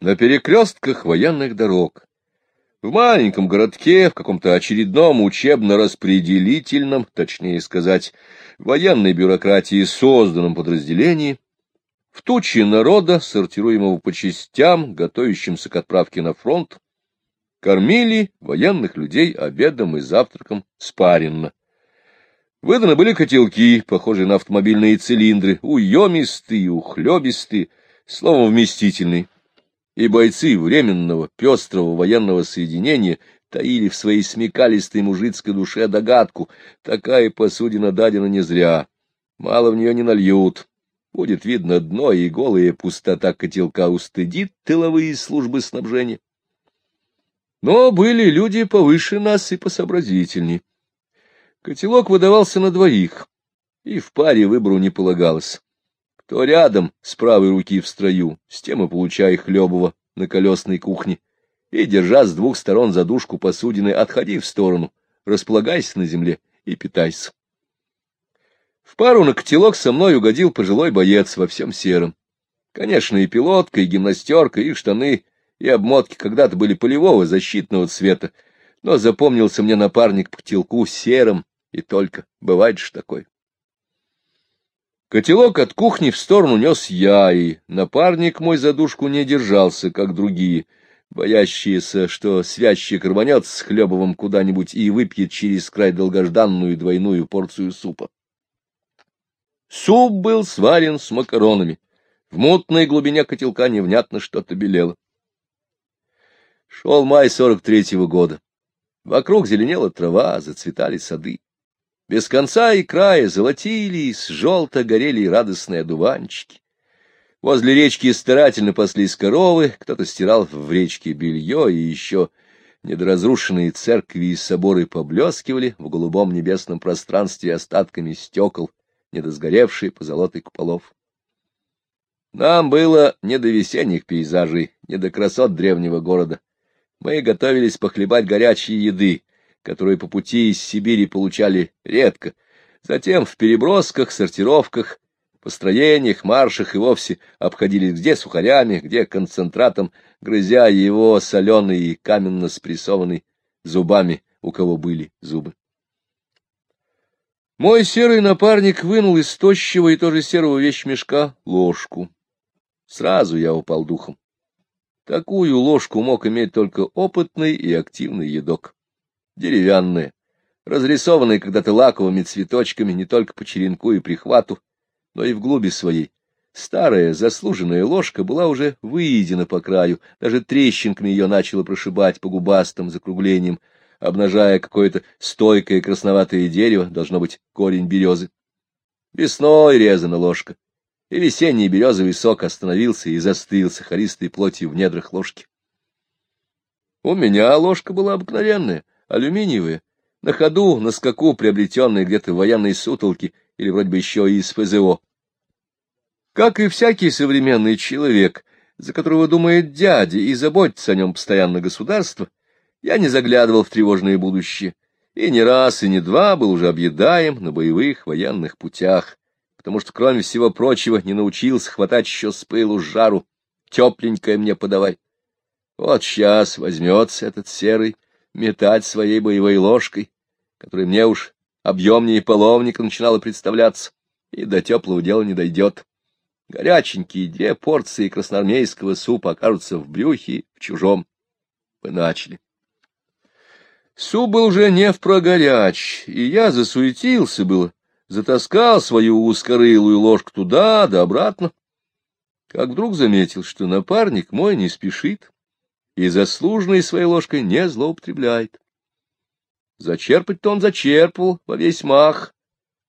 на перекрестках военных дорог. В маленьком городке, в каком-то очередном учебно-распределительном, точнее сказать, военной бюрократии созданном подразделении, в туче народа, сортируемого по частям, готовящимся к отправке на фронт, кормили военных людей обедом и завтраком спаренно. Выданы были котелки, похожие на автомобильные цилиндры, уемистые, ухлебистые, словом, вместительные. И бойцы временного, пестрого военного соединения таили в своей смекалистой мужицкой душе догадку, такая посудина дадена не зря, мало в нее не нальют. Будет видно дно, и голая пустота котелка устыдит тыловые службы снабжения. Но были люди повыше нас и посообразительней. Котелок выдавался на двоих, и в паре выбору не полагалось. Кто рядом, с правой руки в строю, с тем и получай хлебово на колесной кухне, и, держа с двух сторон задушку посудины, отходи в сторону, располагайся на земле и питайся. В пару на котелок со мной угодил пожилой боец во всем сером. Конечно, и пилотка, и гимнастерка, и штаны, и обмотки когда-то были полевого защитного цвета, но запомнился мне напарник по котелку серым, и только, бывает же такой. Котелок от кухни в сторону нес я, и напарник мой задушку не держался, как другие, боящиеся, что связчик рванет с Хлебовым куда-нибудь и выпьет через край долгожданную двойную порцию супа. Суп был сварен с макаронами. В мутной глубине котелка невнятно что-то белело. Шел май сорок третьего года. Вокруг зеленела трава, зацветали сады. Без конца и края золотились, желто горели радостные одуванчики. Возле речки старательно паслись коровы, кто-то стирал в речке белье, и еще недоразрушенные церкви и соборы поблескивали в голубом небесном пространстве остатками стекол, недосгоревшие позолотой куполов. Нам было не до весенних пейзажей, не до красот древнего города. Мы готовились похлебать горячей еды, которую по пути из Сибири получали редко. Затем в перебросках, сортировках, построениях, маршах и вовсе обходились где сухарями, где концентратом, грызя его соленый и каменно спрессованный зубами, у кого были зубы. Мой серый напарник вынул из тощего и тоже серого вещмешка ложку. Сразу я упал духом. Такую ложку мог иметь только опытный и активный едок. Деревянная, разрисованная когда-то лаковыми цветочками не только по черенку и прихвату, но и в глуби своей. Старая заслуженная ложка была уже выедена по краю, даже трещинками ее начала прошибать по губастым закруглениям, обнажая какое-то стойкое красноватое дерево, должно быть корень березы. Весной резана ложка, и весенний березовый сок остановился и застыл сахаристой плотью в недрах ложки. У меня ложка была обыкновенная, алюминиевая, на ходу, на скаку, приобретенная где-то в военной сутолке или вроде бы еще из ФЗО. Как и всякий современный человек, за которого думает дядя и заботится о нем постоянно государство, я не заглядывал в тревожное будущее, и не раз, и не два был уже объедаем на боевых военных путях, потому что, кроме всего прочего, не научился хватать еще с пылу жару, тепленькое мне подавай. Вот сейчас возьмется этот серый метать своей боевой ложкой, которая мне уж объемнее половника начинала представляться, и до теплого дела не дойдет. Горяченькие две порции красноармейского супа окажутся в брюхе в чужом. Мы начали. Суп был уже не впрогоряч, и я засуетился было, затаскал свою узкорылую ложку туда да обратно. Как вдруг заметил, что напарник мой не спешит и заслуженной своей ложкой не злоупотребляет. Зачерпать-то он зачерпывал во весь мах,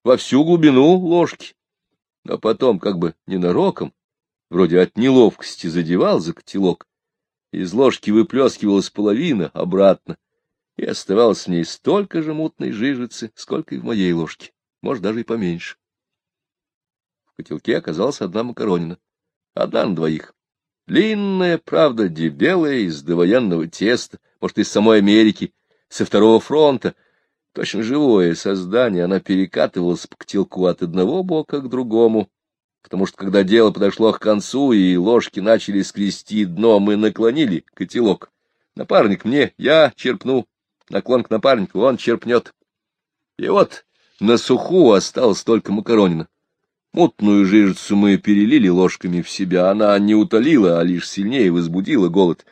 во всю глубину ложки, а потом как бы ненароком, вроде от неловкости задевал за котелок, из ложки выплескивалась половина обратно, и оставалось в ней столько же мутной жижицы, сколько и в моей ложке, может, даже и поменьше. В котелке оказалась одна макаронина, одна на двоих. Длинная, правда, дебелая, из довоенного теста, может, из самой Америки, со второго фронта. Точно живое создание, она перекатывалась по котелку от одного бока к другому, потому что когда дело подошло к концу и ложки начали скрести дно, мы наклонили котелок. Напарник мне, я черпну, наклон к напарнику, он черпнет. И вот на суху осталось только макаронина. Мутную жижицу мы перелили ложками в себя, она не утолила, а лишь сильнее возбудила голод.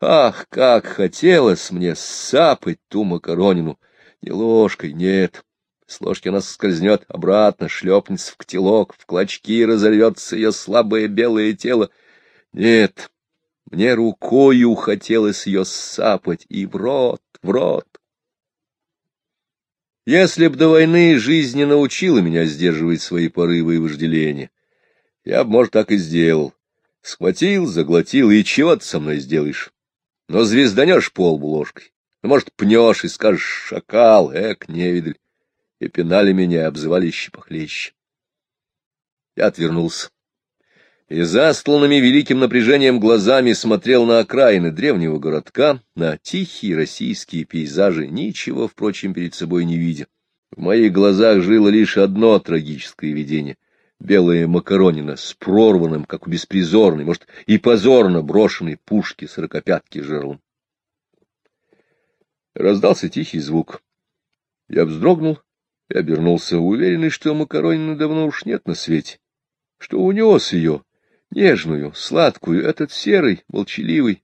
Ах, как хотелось мне сапать ту макаронину! Не ложкой, нет. С ложки она скользнет обратно, шлепнется в котелок, в клочки разорвется ее слабое белое тело. Нет, мне рукою хотелось ее сапать и в рот, в рот. Если б до войны жизнь не научила меня сдерживать свои порывы и вожделения, я б, может, так и сделал. Схватил, заглотил, и чего ты со мной сделаешь? Но звезданешь полбу ложкой, ну, может, пнешь и скажешь «шакал», эк, невидаль, и пинали меня, обзывали еще. Я отвернулся и застланными великим напряжением глазами смотрел на окраины древнего городка, на тихие российские пейзажи, ничего, впрочем, перед собой не видя. В моих глазах жило лишь одно трагическое видение — белая макаронина с прорванным, как у беспризорной, может, и позорно брошенной пушки сорокопятки жерлом. Раздался тихий звук. Я вздрогнул и обернулся, уверенный, что макаронины давно уж нет на свете, что унес ее, нежную, сладкую, этот серый, молчаливый.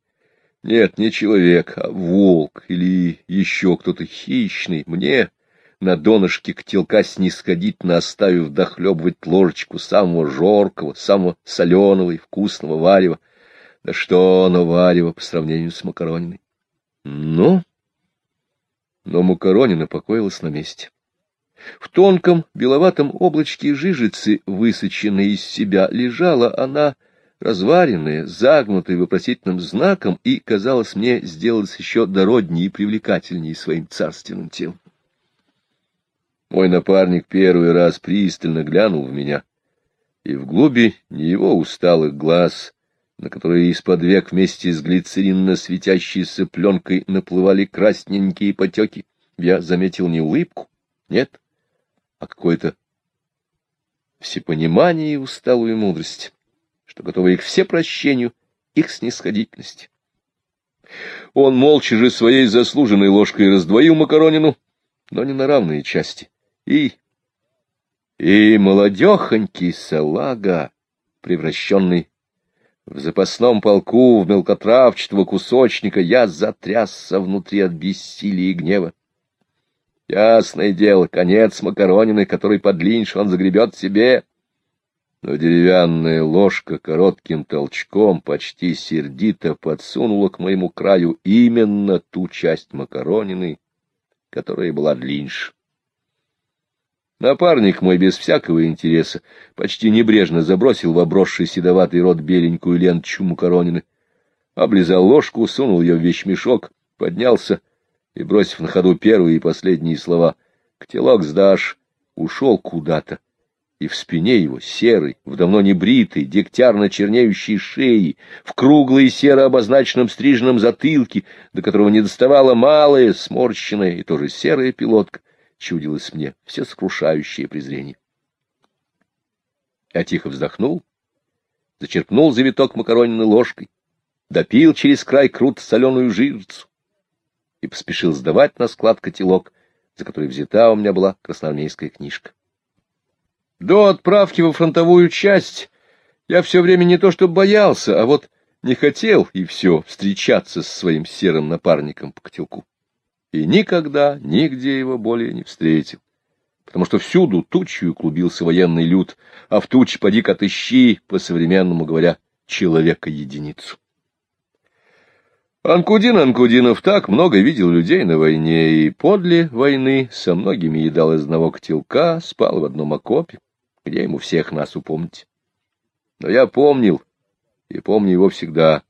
Нет, не человек, а волк или еще кто-то хищный. Мне на донышке котелка снисходительно оставив дохлебывать ложечку самого жоркого, самого соленого и вкусного варева. Да что оно варево по сравнению с макарониной? Ну? Но макаронина покоилась на месте. В тонком беловатом облачке жижицы, высоченной из себя, лежала она, разваренная, загнутая вопросительным знаком, и, казалось мне, сделалась еще дороднее и привлекательнее своим царственным телом. Мой напарник первый раз пристально глянул в меня, и в глуби не его усталых глаз, на которые из-под век вместе с глицеринно светящейся пленкой наплывали красненькие потеки, я заметил не улыбку, нет, а какое-то всепонимание и усталую мудрость, что готово их все прощению, их снисходительности. Он молча же своей заслуженной ложкой раздвоил макаронину, но не на равные части. И... и молодехонький салага, превращенный в запасном полку в мелкотравчатого кусочника, я затрясся внутри от бессилия и гнева. Ясное дело, конец макаронины, который подлиннее он загребет себе. Но деревянная ложка коротким толчком почти сердито подсунула к моему краю именно ту часть макаронины, которая была длиннее. Напарник мой без всякого интереса почти небрежно забросил в обросший седоватый рот беленькую ленточку макаронины, облизал ложку, сунул ее в вещмешок, поднялся и, бросив на ходу первые и последние слова «Котелок сдашь», ушел куда-то, и в спине его, серый, в давно не бритой, дегтярно чернеющей шеи, в круглой серо обозначенном стриженном затылке, до которого не доставала малая, сморщенная и тоже серая пилотка, чудилось мне все сокрушающее презрение. Я тихо вздохнул, зачерпнул завиток макарониной ложкой, допил через край круто соленую жирцу, и поспешил сдавать на склад котелок, за который взята у меня была красноармейская книжка. До отправки во фронтовую часть я все время не то что боялся, а вот не хотел и все встречаться со своим серым напарником по котелку. И никогда, нигде его более не встретил, потому что всюду тучью клубился военный люд, а в туч поди отыщи, по-современному говоря, человека-единицу. Анкудин Анкудинов так много видел людей на войне, и подле войны со многими едал из одного котелка, спал в одном окопе, где ему всех нас упомнить. Но я помнил, и помню его всегда.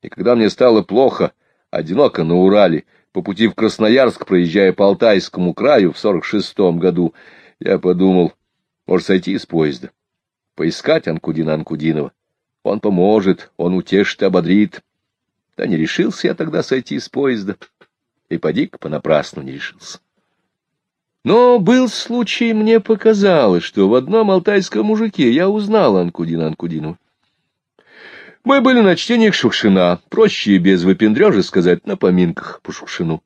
И когда мне стало плохо, одиноко на Урале, по пути в Красноярск, проезжая по Алтайскому краю в сорок шестом году, я подумал, может, сойти из поезда, поискать Анкудина Анкудинова. Он поможет, он утешит и ободрит. Да не решился я тогда сойти с поезда. И поди понапрасну не решился. Но был случай, мне показалось, что в одном алтайском мужике я узнал Анкудина Анкудинова. Мы были на чтениях Шукшина, проще и без выпендрежа сказать, на поминках по Шукшину.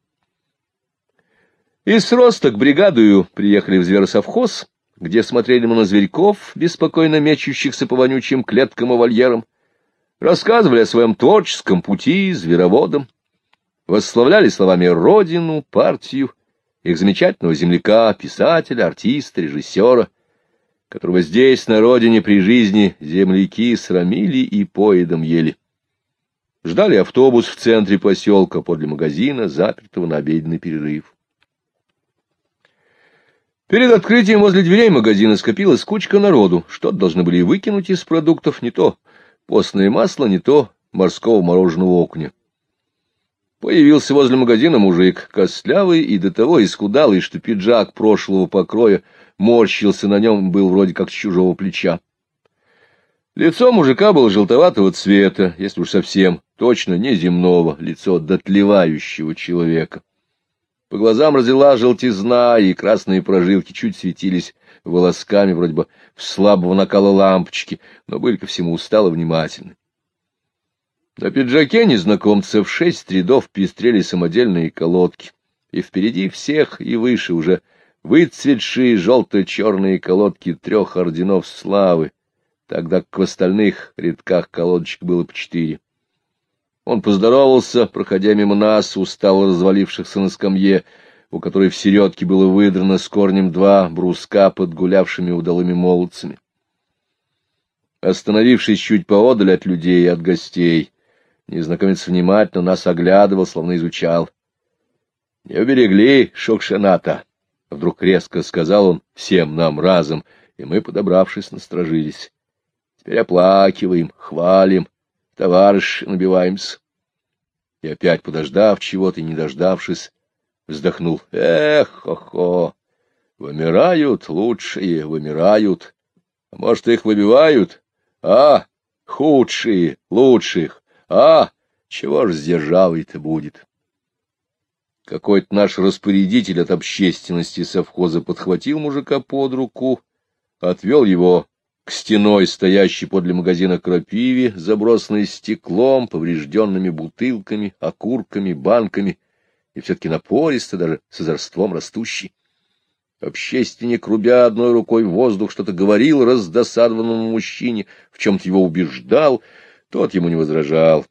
Из Роста к бригадую приехали в зверосовхоз, где смотрели мы на зверьков, беспокойно мечущихся по вонючим клеткам и вольерам, рассказывали о своем творческом пути, звероводом, восславляли словами родину, партию, их замечательного земляка, писателя, артиста, режиссера, которого здесь, на родине, при жизни земляки срамили и поедом ели. Ждали автобус в центре поселка подле магазина, запертого на обеденный перерыв. Перед открытием возле дверей магазина скопилась кучка народу. Что-то должны были выкинуть из продуктов, не то постное масло, не то морского мороженого окуня. Появился возле магазина мужик, костлявый и до того исхудалый, что пиджак прошлого покроя морщился на нем, был вроде как с чужого плеча. Лицо мужика было желтоватого цвета, если уж совсем точно неземного, лицо дотлевающего человека. По глазам разила желтизна, и красные прожилки чуть светились волосками, вроде бы слабого накала лампочки, но были ко всему устало внимательны. На пиджаке незнакомца в шесть рядов пестрели самодельные колодки, и впереди всех и выше уже выцветшие желто-черные колодки трех орденов славы, тогда как в остальных рядках колодочек было по четыре. Он поздоровался, проходя мимо нас, устало развалившихся на скамье, у которой в середке было выдрано с корнем два бруска под гулявшими удалыми молодцами. Остановившись чуть поодаль от людей и от гостей, незнакомец внимательно нас оглядывал, словно изучал. — Не уберегли Шокшената, — вдруг резко сказал он всем нам разом, и мы, подобравшись, насторожились. Теперь оплакиваем, хвалим, товарищ, набиваемся. И опять, подождав чего-то и не дождавшись, вздохнул. Эх, хо-хо, вымирают лучшие, вымирают. Может, их выбивают? А, худшие, лучших. А, чего ж с державой-то будет? Какой-то наш распорядитель от общественности совхоза подхватил мужика под руку, отвел его к стеной, стоящей подле магазина крапиве, забросанной стеклом, поврежденными бутылками, окурками, банками, и все-таки напористо, даже с озорством растущий. Общественник, рубя одной рукой в воздух, что-то говорил раздосадованному мужчине, в чем-то его убеждал, тот ему не возражал.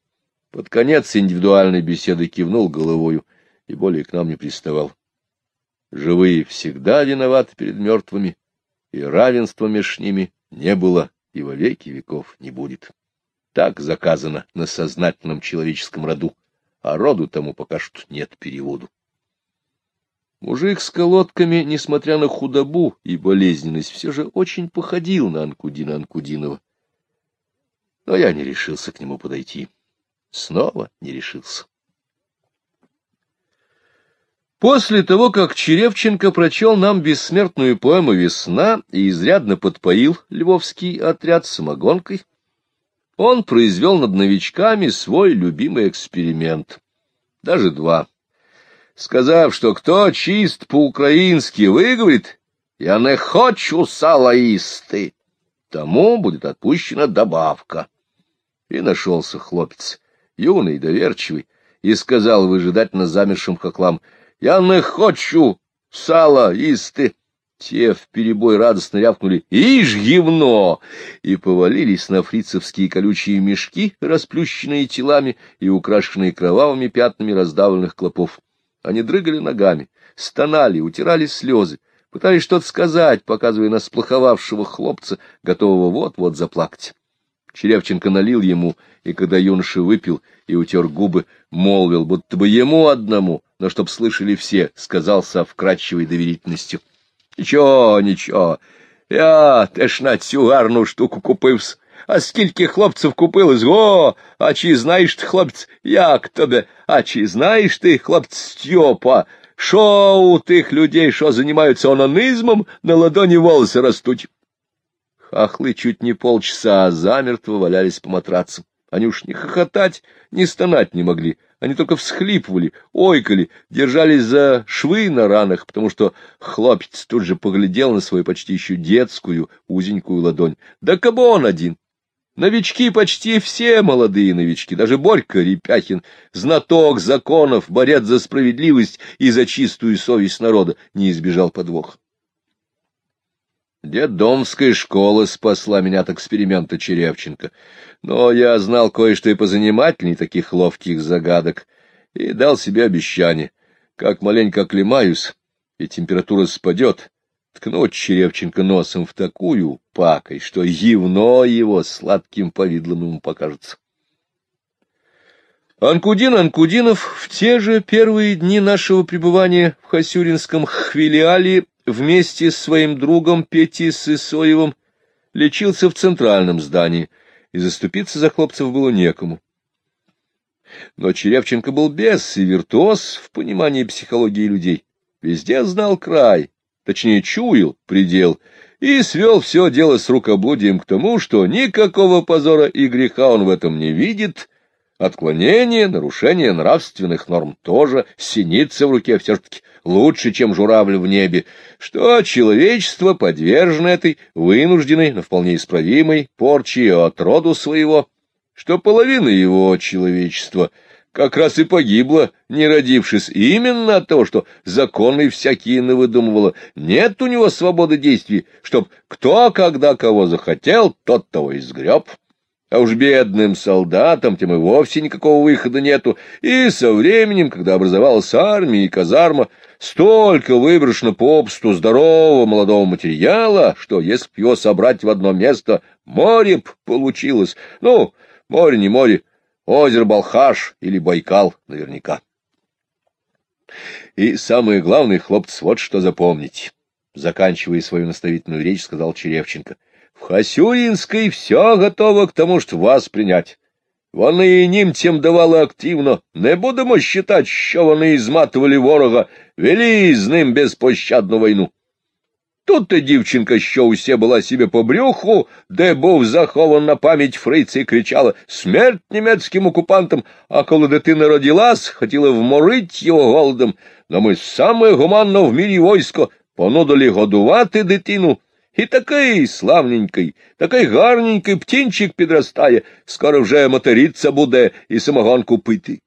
Под конец индивидуальной беседы кивнул головою и более к нам не приставал. Живые всегда виноваты перед мертвыми, и равенство между ними не было и во веки веков не будет. Так заказано на сознательном человеческом роду, а роду тому пока что нет переводу. Мужик с колодками, несмотря на худобу и болезненность, все же очень походил на Анкудина Анкудинова. Но я не решился к нему подойти. Снова не решился. После того, как Черевченко прочел нам бессмертную поэму «Весна» и изрядно подпоил львовский отряд самогонкой, он произвел над новичками свой любимый эксперимент. Даже два. Сказав, что кто чист по-украински выговорит «Я не хочу салаисты», тому будет отпущена добавка. И нашелся хлопец, юный, доверчивый, и сказал выжидательно замершим хохлам — я не хочу сала исты. Те в перебой радостно рявкнули «Ишь, гивно!» и повалились на фрицевские колючие мешки, расплющенные телами и украшенные кровавыми пятнами раздавленных клопов. Они дрыгали ногами, стонали, утирали слезы, пытались что-то сказать, показывая на сплоховавшего хлопца, готового вот-вот заплакать. Черевченко налил ему, и когда юноша выпил и утер губы, молвил, будто бы ему одному, но чтоб слышали все, сказал со вкрадчивой доверительностью. — Ничего, ничего, я теж на цю гарну штуку купився. А скільки хлопців купилось, о, а чи знаєш ти, хлопець, як тебе, а чи знаєш ти, хлопець Стьопа, що у тих людей, що займаються онанизмом, на ладоні волоси растуть? Хахлы чуть не полчаса замертво валялись по матрацам. Они уж не хохотать, не стонать не могли, они только всхлипывали, ойкали, держались за швы на ранах, потому что хлопец тут же поглядел на свою почти еще детскую узенькую ладонь. Да кабы он один! Новички почти все молодые новички, даже Борька Репяхин, знаток законов, борец за справедливость и за чистую совесть народа, не избежал подвоха. Детдомская школа спасла меня от эксперимента Черевченко, но я знал кое-что и позанимательней таких ловких загадок, и дал себе обещание, как маленько оклемаюсь, и температура спадет, ткнуть Черевченко носом в такую пакой, что явно его сладким повидлом ему покажется. Анкудин Анкудинов в те же первые дни нашего пребывания в Хасюринском хвилиале вместе с своим другом Петей Сысоевым лечился в центральном здании, и заступиться за хлопцев было некому. Но Черевченко был бес и виртуоз в понимании психологии людей. Везде знал край, точнее чуял предел, и свел все дело с рукоблудием к тому, что никакого позора и греха он в этом не видит, отклонение, нарушение нравственных норм тоже, синица в руке все-таки лучше, чем журавль в небе, что человечество подвержено этой вынужденной, но вполне исправимой порче от роду своего, что половина его человечества как раз и погибла, не родившись, именно от того, что законы всякие навыдумывала. Нет у него свободы действий, чтоб кто когда кого захотел, тот того и сгреб. А уж бедным солдатам тем и вовсе никакого выхода нету, и со временем, когда образовалась армия и казарма, столько выброшено попсту здорового молодого материала, что если б его собрать в одно место, море б получилось. Ну, море не море, озеро Балхаш или Байкал наверняка. И самое главное, хлопцы, вот что запомните. Заканчивая свою наставительную речь, сказал Черевченко — в Хасюринской все готово к тому, что вас принять. Вони і німцям давали активно, не будемо считать, що вони зматували ворога, вели з ним безпощадну війну. Тут і дівчинка, що усе була себе по брюху, де був захован на пам'ять фриці, кричала «Смерть німецьким окупантам!» А коли дитина родилась, хотіла вморить його голодом, но ми саме гуманно в мірі войсько понудили годувати дитину, І такий славненький, такий гарненький птінчик підростає, скоро вже матеріться буде і самогонку пити.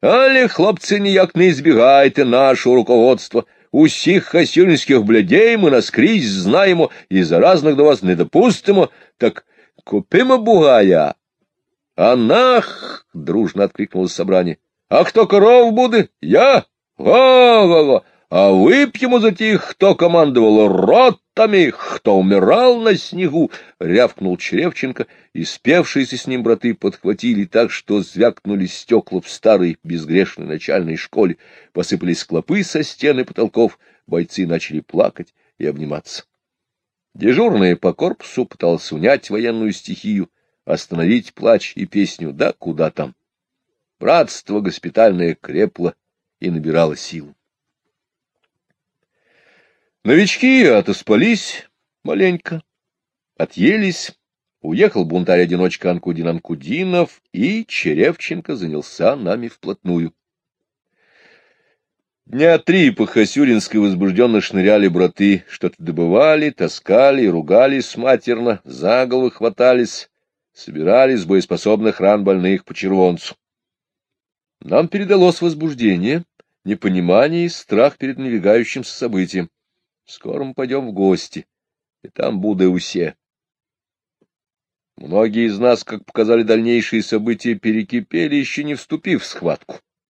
Але, хлопці, ніяк не збігайте нашого руководства. Усіх хасюнських блядей ми наскрізь знаємо і заразних до вас не допустимо, так купимо бугая. Анах, дружно откликнулось собрание. А хто коров буде? Я? Го-го-го! А выпьем за тех, кто командовал ротами, кто умирал на снегу, — рявкнул Черевченко, и спевшиеся с ним браты подхватили так, что звякнули стекла в старой безгрешной начальной школе, посыпались клопы со стены потолков, бойцы начали плакать и обниматься. Дежурная по корпусу пыталась унять военную стихию, остановить плач и песню, да куда там. Братство госпитальное крепло и набирало силу. Новички отоспались маленько, отъелись, уехал бунтарь-одиночка Анкудин Анкудинов, и Черевченко занялся нами вплотную. Дня три по Хасюринской возбужденно шныряли браты, что-то добывали, таскали, ругались матерно, за головы хватались, собирали с боеспособных ран больных по червонцу. Нам передалось возбуждение, непонимание и страх перед навигающимся событием. Скоро мы пойдем в гости, и там буду усе. Многие из нас, как показали дальнейшие события, перекипели, еще не вступив в схватку.